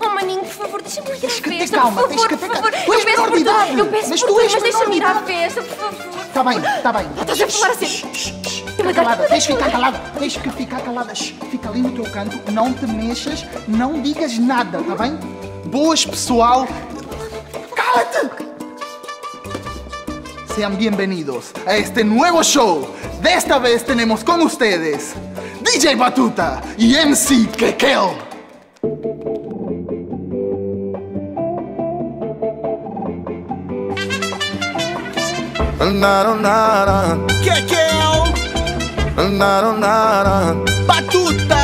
Oh, maninho, por favor, deixa-me ir à Tens que ter festa. calma, tens que ter calma. Tu és Eu peço menor de idade. Eu peço Mas tu és mas deixa-me de ir à festa, por favor. Tá bem, tá bem. Estás a falar assim. Fica calada, tens que ficar calada. Tens que ficar calada. Fica ali no teu canto, não te mexas, não digas nada, tá bem? Boas, pessoal. Cala-te! Sean bienvenidos a este nuevo show. De esta vez tenemos con ustedes DJ Batuta y MC Kekel. Kekel, nara, nara. Batuta,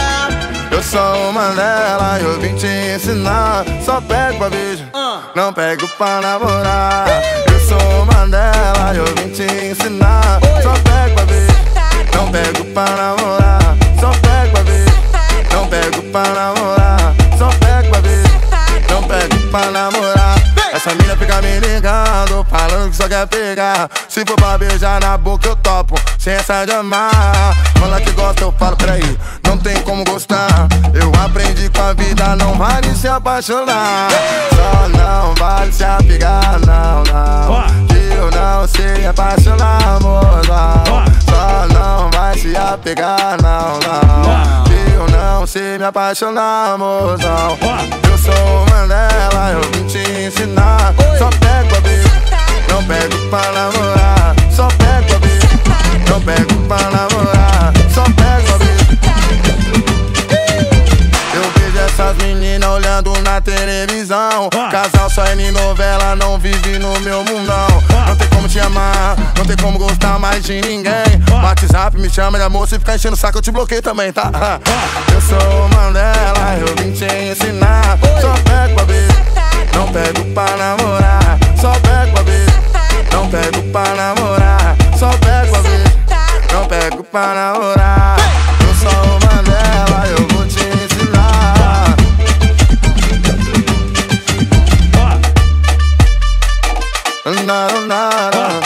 Eu sou uma dela, eu vim te ensinar. Só pego pra beijo, Ah. não pego pra namorar. Eu sou uma dela, eu vim te ensinar. Só pego pra beijo, não pego pra namorar. Só pego pra beijo, não pego pra namorar. Só pego pra beijo, não pego pra namorar. Essa mina fica me ligando, falando que só quer pegar. Se for pra beijar na boca, eu topo, sem essa de amar. Fala que gosta, eu falo, peraí, não tem como gostar. Eu aprendi com a vida, não vale se apaixonar. Só não vale se apegar, não, não. Que eu não sei apaixonar, amor, não. Só não vai se apegar, não, não. Sei me apaixonar, amor, não. Eu sou uma dela, eu vim te ensinar. Só pego pra ver, não pego pra namorar. Só pego pra ver, não pego pra namorar. Só pego pra ver. Eu vejo essas meninas olhando na televisão. Casal só é em novela, não vive no meu mundão. Como te amar, não tem como gostar mais de ninguém. WhatsApp me chama de amor, se ficar enchendo o saco, eu te bloqueio também, tá? Eu sou Mandela, eu vim te ensinar. Só pego pra ver, não pego pra namorar. Só pego pra ver, não pego pra namorar. Só pego pra ver, não pego pra namorar. Nada, nada.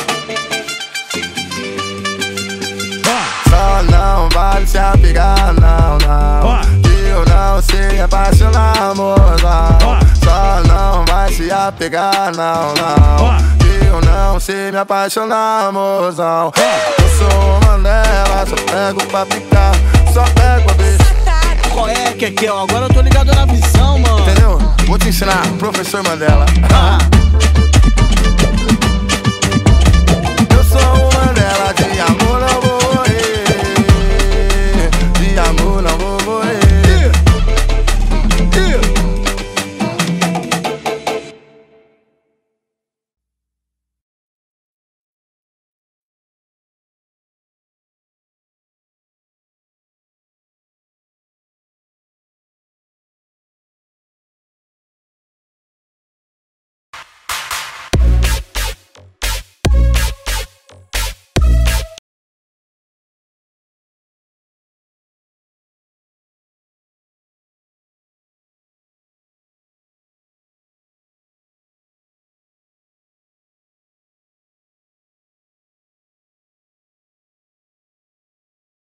Só não vale se apegar, não, não. Que eu não sei apaixonar, amor, não. Só não vai se apegar, não, não. Que eu não sei me apaixonar, amorzão. Eu sou Mandela, só pego pra picar, só pego pra beijar. qual é, Kekel? Agora eu tô ligado na visão, mano. Entendeu? Vou te ensinar, professor Mandela. Ah,